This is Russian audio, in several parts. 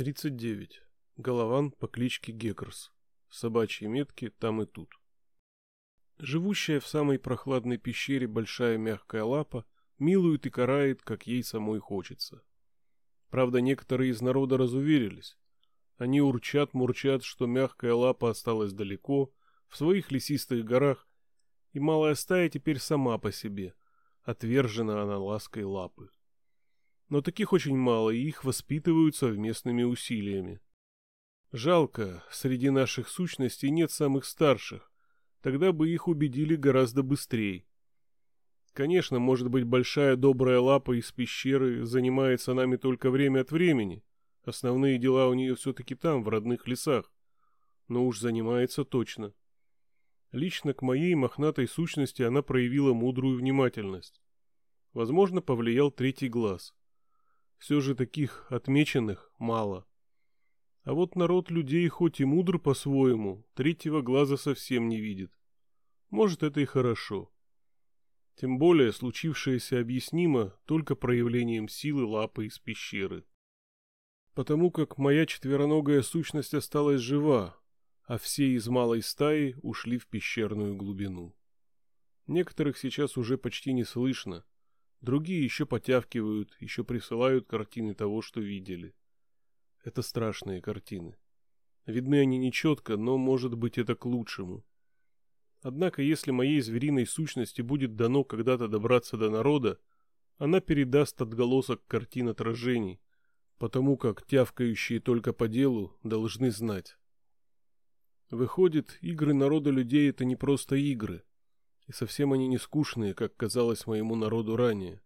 39. Голован по кличке Геккерс. Собачьи метки там и тут. Живущая в самой прохладной пещере большая мягкая лапа милует и карает, как ей самой хочется. Правда, некоторые из народа разуверились. Они урчат-мурчат, что мягкая лапа осталась далеко, в своих лесистых горах, и малая стая теперь сама по себе, отвержена она лаской лапы но таких очень мало, и их воспитывают совместными усилиями. Жалко, среди наших сущностей нет самых старших, тогда бы их убедили гораздо быстрее. Конечно, может быть, большая добрая лапа из пещеры занимается нами только время от времени. Основные дела у нее все-таки там, в родных лесах. Но уж занимается точно. Лично к моей мохнатой сущности она проявила мудрую внимательность. Возможно, повлиял третий глаз. Все же таких отмеченных мало. А вот народ людей хоть и мудр по-своему, третьего глаза совсем не видит. Может, это и хорошо. Тем более случившееся объяснимо только проявлением силы лапы из пещеры. Потому как моя четвероногая сущность осталась жива, а все из малой стаи ушли в пещерную глубину. Некоторых сейчас уже почти не слышно, Другие еще потявкивают, еще присылают картины того, что видели. Это страшные картины. Видны они нечетко, но, может быть, это к лучшему. Однако, если моей звериной сущности будет дано когда-то добраться до народа, она передаст отголосок картин отражений, потому как тявкающие только по делу должны знать. Выходит, игры народа людей — это не просто игры — и совсем они не скучные, как казалось моему народу ранее.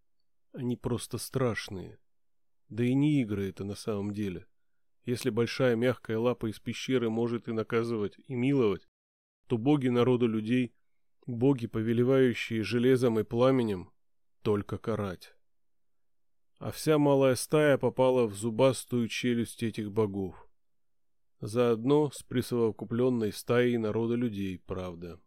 Они просто страшные. Да и не игры это на самом деле. Если большая мягкая лапа из пещеры может и наказывать, и миловать, то боги народу людей, боги, повелевающие железом и пламенем, только карать. А вся малая стая попала в зубастую челюсть этих богов. Заодно с присовокупленной стаей народа людей, правда.